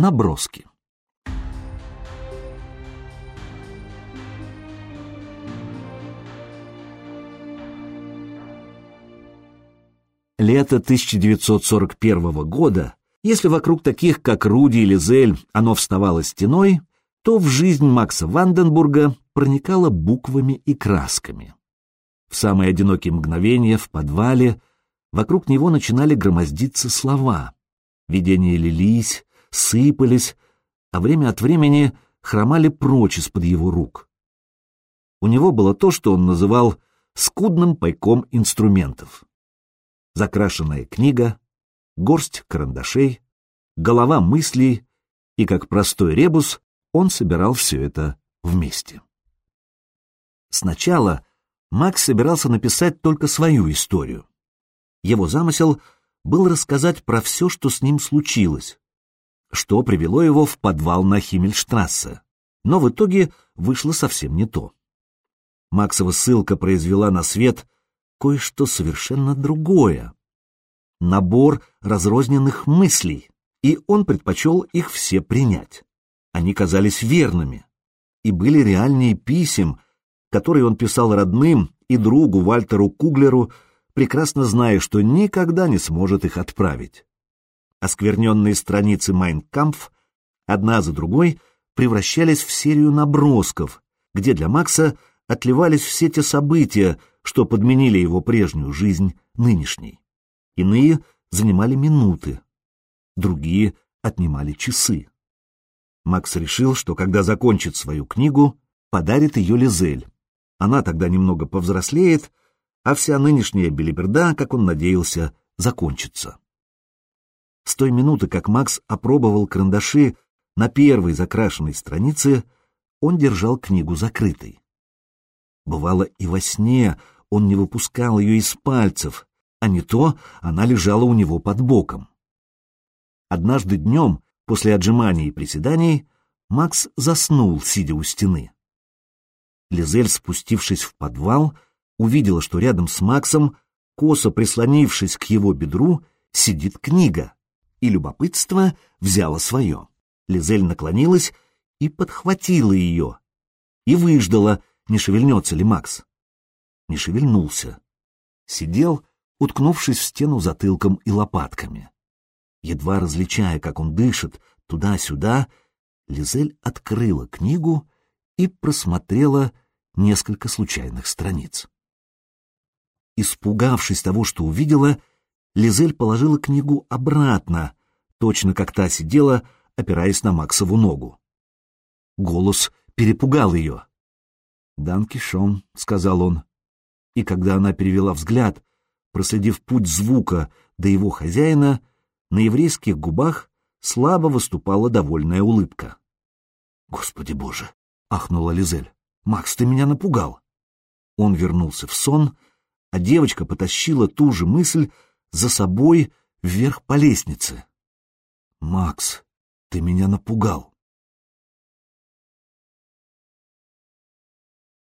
Наброски. Лето 1941 года, если вокруг таких, как Руди или Зель, оно вставало стеной, то в жизнь Макса Ванденбурга проникало буквами и красками. В самые одинокие мгновения в подвале вокруг него начинали громоздиться слова. Видения лились, сыпались, а время от времени хромали прочь из-под его рук. У него было то, что он называл скудным пайком инструментов. Закрашенная книга, горсть карандашей, голова мыслей, и как простой ребус он собирал все это вместе. Сначала Макс собирался написать только свою историю. Его замысел был рассказать про все, что с ним случилось, что привело его в подвал на Химмельштрассе. Но в итоге вышло совсем не то. Максова ссылка произвела на свет кое-что совершенно другое. Набор разрозненных мыслей, и он предпочел их все принять. Они казались верными и были реальнее писем, которые он писал родным и другу Вальтеру Куглеру, прекрасно зная, что никогда не сможет их отправить. Оскверненные страницы «Майнкампф» одна за другой превращались в серию набросков, где для Макса отливались все те события, что подменили его прежнюю жизнь нынешней. Иные занимали минуты, другие отнимали часы. Макс решил, что когда закончит свою книгу, подарит ее Лизель. Она тогда немного повзрослеет, а вся нынешняя белиберда, как он надеялся, закончится. С той минуты, как Макс опробовал карандаши на первой закрашенной странице, он держал книгу закрытой. Бывало и во сне он не выпускал ее из пальцев, а не то она лежала у него под боком. Однажды днем, после отжиманий и приседаний, Макс заснул, сидя у стены. Лизель, спустившись в подвал, увидела, что рядом с Максом, косо прислонившись к его бедру, сидит книга, и любопытство взяло свое. Лизель наклонилась и подхватила ее, и выждала, не шевельнется ли Макс. Не шевельнулся. Сидел, уткнувшись в стену затылком и лопатками. Едва различая, как он дышит, туда-сюда, Лизель открыла книгу и просмотрела несколько случайных страниц. Испугавшись того, что увидела, Лизель положила книгу обратно, точно как та сидела, опираясь на Максову ногу. Голос перепугал ее. «Дан Кишон», — сказал он. И когда она перевела взгляд, проследив путь звука до его хозяина, на еврейских губах слабо выступала довольная улыбка. «Господи боже!» — ахнула Лизель. «Макс, ты меня напугал!» Он вернулся в сон, а девочка потащила ту же мысль за собой вверх по лестнице. «Макс, ты меня напугал!»